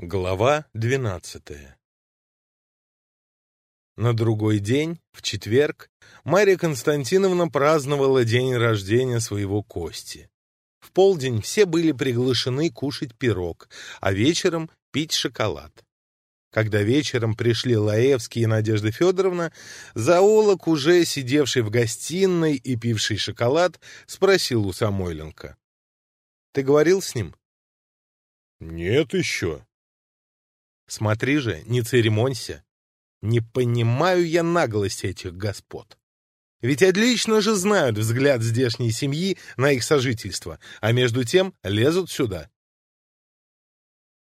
Глава двенадцатая. На другой день, в четверг, Мария Константиновна праздновала день рождения своего Кости. В полдень все были приглашены кушать пирог, а вечером пить шоколад. Когда вечером пришли Лаевский и Надежда Федоровна, зоолог, уже сидевший в гостиной и пивший шоколад, спросил у Самойленко. — Ты говорил с ним? — Нет еще, Смотри же, не церемонься. Не понимаю я наглость этих господ. Ведь отлично же знают взгляд здешней семьи на их сожительство, а между тем лезут сюда.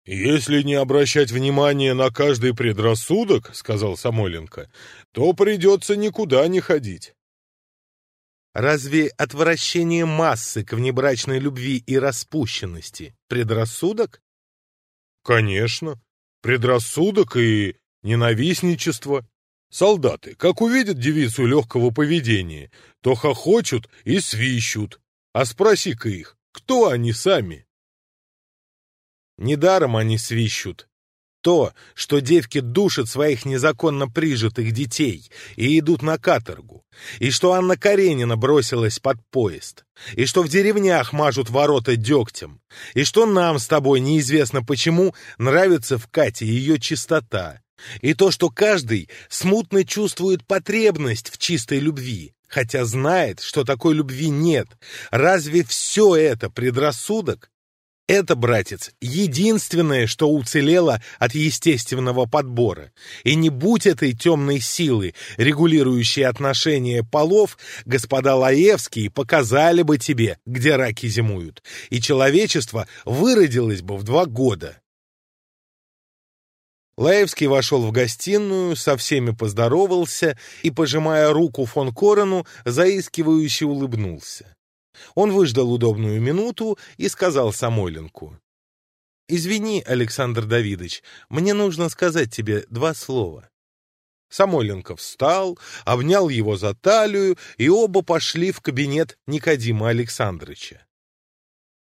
«Если не обращать внимания на каждый предрассудок, — сказал Самойленко, — то придется никуда не ходить». Разве отвращение массы к внебрачной любви и распущенности — предрассудок? Конечно предрассудок и ненавистничество. Солдаты, как увидят девицу легкого поведения, то хохочут и свищут. А спроси-ка их, кто они сами? Недаром они свищут, то, что девки душат своих незаконно прижитых детей и идут на каторгу, и что Анна Каренина бросилась под поезд, и что в деревнях мажут ворота дегтем, и что нам с тобой неизвестно почему нравится в Кате ее чистота, и то, что каждый смутно чувствует потребность в чистой любви, хотя знает, что такой любви нет. Разве все это предрассудок? Это, братец, единственное, что уцелело от естественного подбора. И не будь этой темной силы, регулирующей отношения полов, господа Лаевские показали бы тебе, где раки зимуют, и человечество выродилось бы в два года. Лаевский вошел в гостиную, со всеми поздоровался и, пожимая руку фон Корону, заискивающе улыбнулся. Он выждал удобную минуту и сказал Самойленку. «Извини, Александр Давидович, мне нужно сказать тебе два слова». Самойленко встал, обнял его за талию, и оба пошли в кабинет Никодима Александровича.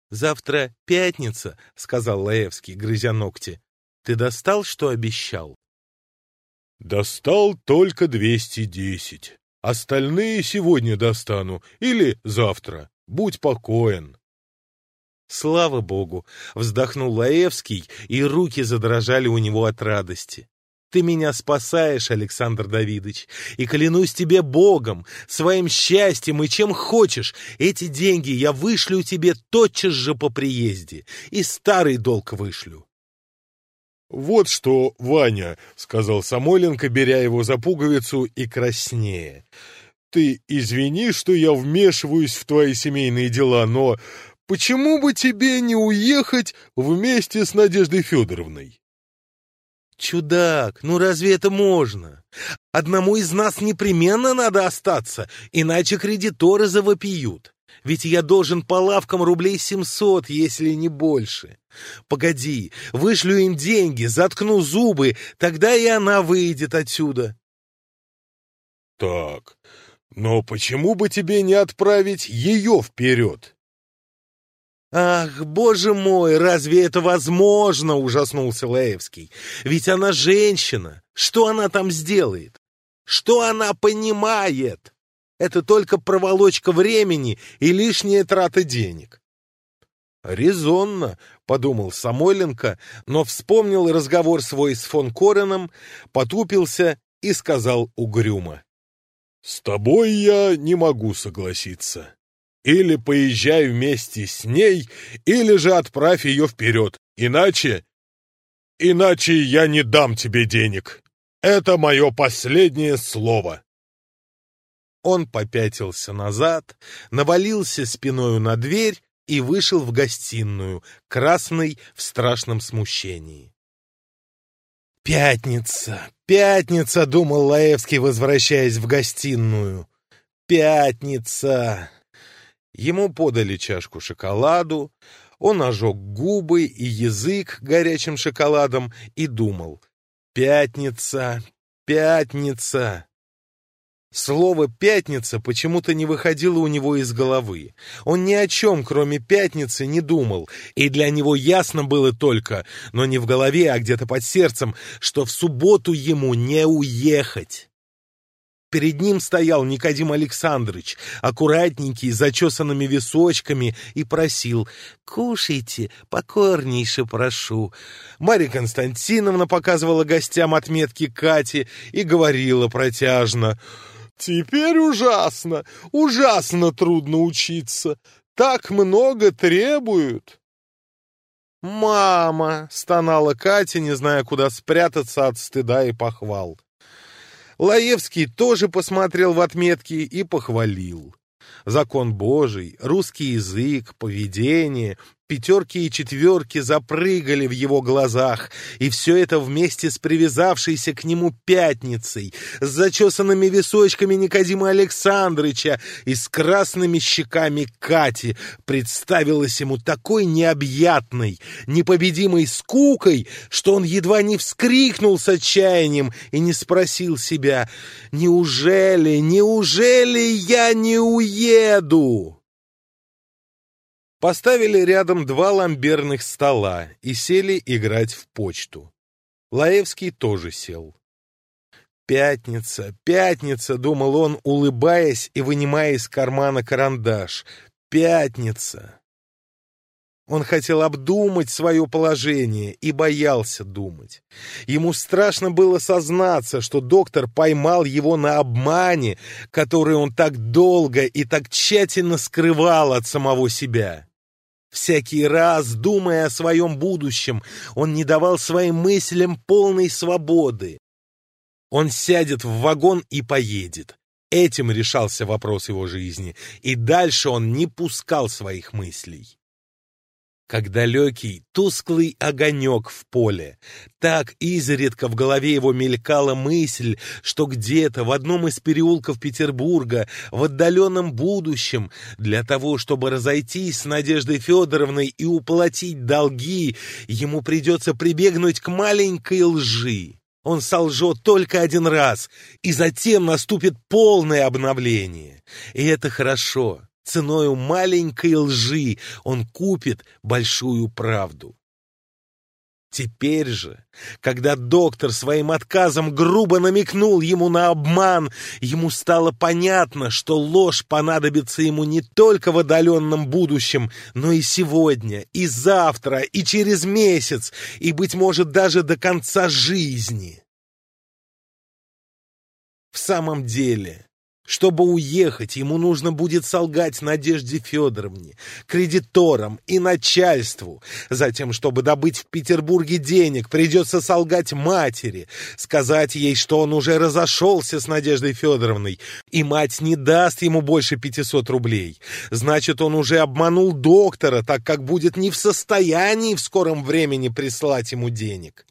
«Завтра пятница», — сказал Лаевский, грызя ногти. «Ты достал, что обещал?» «Достал только двести десять». остальные сегодня достану или завтра. Будь покоен». «Слава богу!» — вздохнул Лаевский, и руки задрожали у него от радости. «Ты меня спасаешь, Александр Давидович, и клянусь тебе Богом, своим счастьем и чем хочешь, эти деньги я вышлю тебе тотчас же по приезде, и старый долг вышлю. «Вот что, Ваня», — сказал Самойленко, беря его за пуговицу и краснее. «Ты извини, что я вмешиваюсь в твои семейные дела, но почему бы тебе не уехать вместе с Надеждой Федоровной?» «Чудак, ну разве это можно? Одному из нас непременно надо Ведь я должен по лавкам рублей семьсот, если не больше. Погоди, вышлю им деньги, заткну зубы, тогда и она выйдет отсюда. Так, но почему бы тебе не отправить ее вперед? «Ах, боже мой, разве это возможно?» — ужаснулся Лаевский. «Ведь она женщина. Что она там сделает? Что она понимает?» Это только проволочка времени и лишняя трата денег. «Резонно», — подумал Самойленко, но вспомнил разговор свой с фон Кореном, потупился и сказал угрюмо. «С тобой я не могу согласиться. Или поезжай вместе с ней, или же отправь ее вперед. Иначе... Иначе я не дам тебе денег. Это мое последнее слово». Он попятился назад, навалился спиною на дверь и вышел в гостиную, красный в страшном смущении. «Пятница! Пятница!» — думал Лаевский, возвращаясь в гостиную. «Пятница!» Ему подали чашку шоколаду, он ожег губы и язык горячим шоколадом и думал. «Пятница! Пятница!» Слово «пятница» почему-то не выходило у него из головы. Он ни о чем, кроме «пятницы», не думал, и для него ясно было только, но не в голове, а где-то под сердцем, что в субботу ему не уехать. Перед ним стоял Никодим Александрович, аккуратненький, с зачесанными височками, и просил «Кушайте, покорнейше прошу». Марья Константиновна показывала гостям отметки Кати и говорила протяжно «Кушайте, Теперь ужасно, ужасно трудно учиться. Так много требуют. «Мама!» — стонала Катя, не зная, куда спрятаться от стыда и похвал. Лаевский тоже посмотрел в отметки и похвалил. Закон Божий, русский язык, поведение, Пятерки и четверки запрыгали в его глазах, и все это вместе с привязавшейся к нему пятницей, с зачесанными височками Никодима Александрыча и с красными щеками Кати представилось ему такой необъятной, непобедимой скукой, что он едва не вскрикнул с отчаянием и не спросил себя «Неужели, неужели я не уеду?» Поставили рядом два ламберных стола и сели играть в почту. Лаевский тоже сел. «Пятница, пятница!» — думал он, улыбаясь и вынимая из кармана карандаш. «Пятница!» Он хотел обдумать свое положение и боялся думать. Ему страшно было сознаться, что доктор поймал его на обмане, который он так долго и так тщательно скрывал от самого себя. Всякий раз, думая о своем будущем, он не давал своим мыслям полной свободы. Он сядет в вагон и поедет. Этим решался вопрос его жизни, и дальше он не пускал своих мыслей как далекий, тусклый огонек в поле. Так изредка в голове его мелькала мысль, что где-то в одном из переулков Петербурга, в отдаленном будущем, для того, чтобы разойтись с Надеждой Федоровной и уплатить долги, ему придется прибегнуть к маленькой лжи. Он солжет только один раз, и затем наступит полное обновление. И это хорошо. Ценою маленькой лжи он купит большую правду. Теперь же, когда доктор своим отказом грубо намекнул ему на обман, ему стало понятно, что ложь понадобится ему не только в отдаленном будущем, но и сегодня, и завтра, и через месяц, и, быть может, даже до конца жизни. В самом деле, чтобы уехать, ему нужно будет солгать Надежде Федоровне, кредиторам и начальству. Затем, чтобы добыть в Петербурге денег, придется солгать матери, сказать ей, что он уже разошелся с Надеждой Федоровной, и мать не даст ему больше 500 рублей. Значит, он уже обманул доктора, так как будет не в состоянии в скором времени прислать ему денег.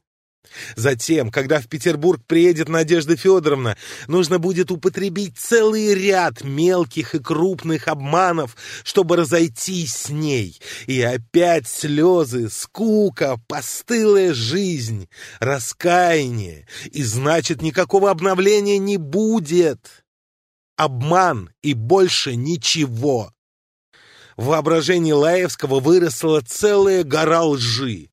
Затем, когда в Петербург приедет Надежда Федоровна, нужно будет употребить целый ряд мелких и крупных обманов, чтобы разойтись с ней. И опять слезы, скука, постылая жизнь, раскаяние. И значит, никакого обновления не будет. Обман и больше ничего. В воображении Лаевского выросла целая гора лжи.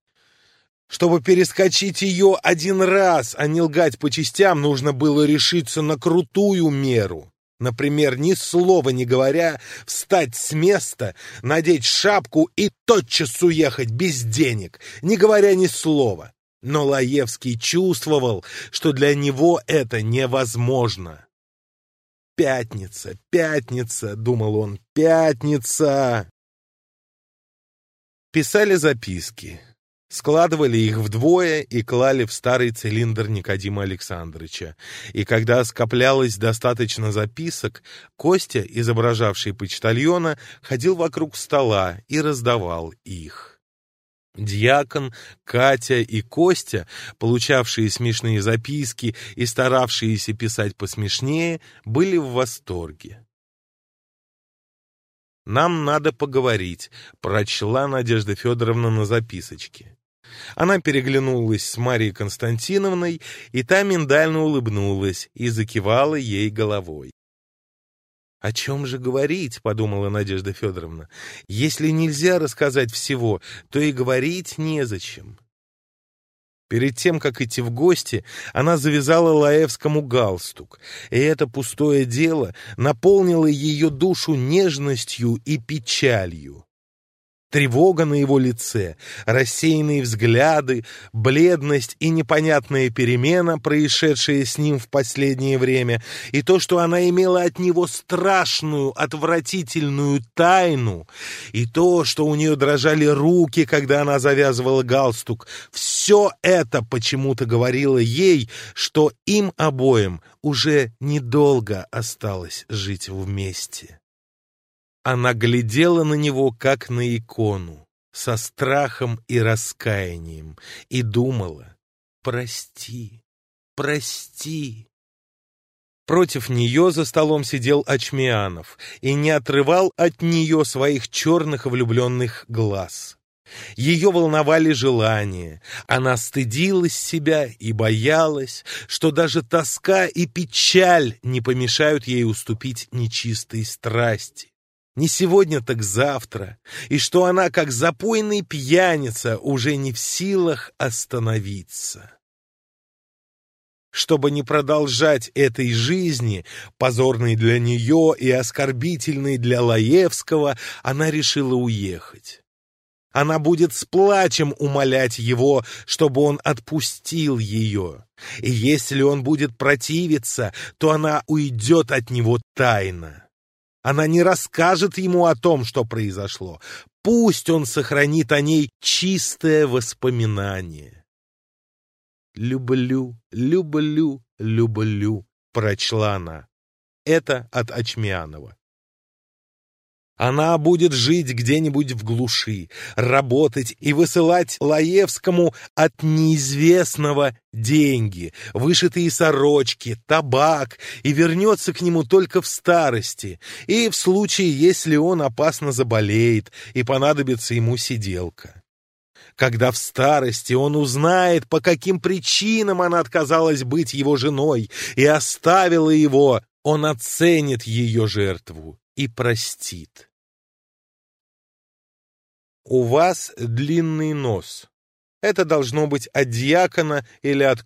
Чтобы перескочить ее один раз, а не лгать по частям, нужно было решиться на крутую меру. Например, ни слова не говоря, встать с места, надеть шапку и тотчас уехать без денег, не говоря ни слова. Но Лаевский чувствовал, что для него это невозможно. «Пятница, пятница», — думал он, — «пятница». Писали записки. Складывали их вдвое и клали в старый цилиндр Никодима Александровича. И когда скоплялось достаточно записок, Костя, изображавший почтальона, ходил вокруг стола и раздавал их. Дьякон, Катя и Костя, получавшие смешные записки и старавшиеся писать посмешнее, были в восторге. «Нам надо поговорить», — прочла Надежда Федоровна на записочке. Она переглянулась с Марией Константиновной, и та миндально улыбнулась и закивала ей головой. «О чем же говорить?» — подумала Надежда Федоровна. «Если нельзя рассказать всего, Перед тем, как идти в гости, она завязала Лаевскому галстук, и это пустое дело наполнило ее душу нежностью и печалью. Тревога на его лице, рассеянные взгляды, бледность и непонятная перемена, происшедшая с ним в последнее время, и то, что она имела от него страшную, отвратительную тайну, и то, что у нее дрожали руки, когда она завязывала галстук, все это почему-то говорило ей, что им обоим уже недолго осталось жить вместе. Она глядела на него, как на икону, со страхом и раскаянием, и думала «Прости, прости». Против нее за столом сидел Ачмианов и не отрывал от нее своих черных влюбленных глаз. Ее волновали желания, она стыдилась себя и боялась, что даже тоска и печаль не помешают ей уступить нечистой страсти. Не сегодня, так завтра. И что она, как запойный пьяница, уже не в силах остановиться. Чтобы не продолжать этой жизни, позорной для нее и оскорбительной для Лаевского, она решила уехать. Она будет с плачем умолять его, чтобы он отпустил ее. И если он будет противиться, то она уйдет от него тайно. Она не расскажет ему о том, что произошло. Пусть он сохранит о ней чистое воспоминание. «Люблю, люблю, люблю», — прочла она. Это от Ачмианова. Она будет жить где-нибудь в глуши, работать и высылать Лаевскому от неизвестного деньги, вышитые сорочки, табак, и вернется к нему только в старости, и в случае, если он опасно заболеет и понадобится ему сиделка. Когда в старости он узнает, по каким причинам она отказалась быть его женой и оставила его, он оценит ее жертву и простит. У вас длинный нос. Это должно быть от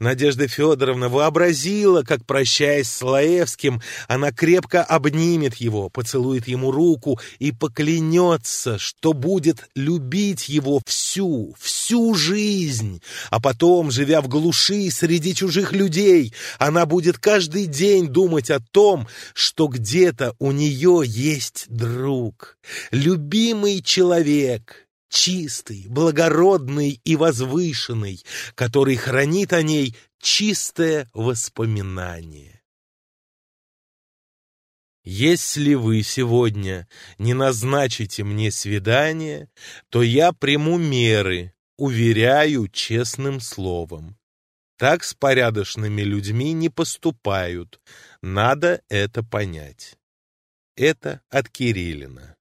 Надежда Федоровна вообразила, как, прощаясь с Лаевским, она крепко обнимет его, поцелует ему руку и поклянется, что будет любить его всю, всю жизнь. А потом, живя в глуши среди чужих людей, она будет каждый день думать о том, что где-то у нее есть друг, любимый человек, чистый, благородный и возвышенный, который хранит о ней تنی چیست если вы сегодня не назначите мне свидание, то я приму меры, уверяю честным словом. Так с порядочными людьми не поступают, надо это понять. Это от Кириллина.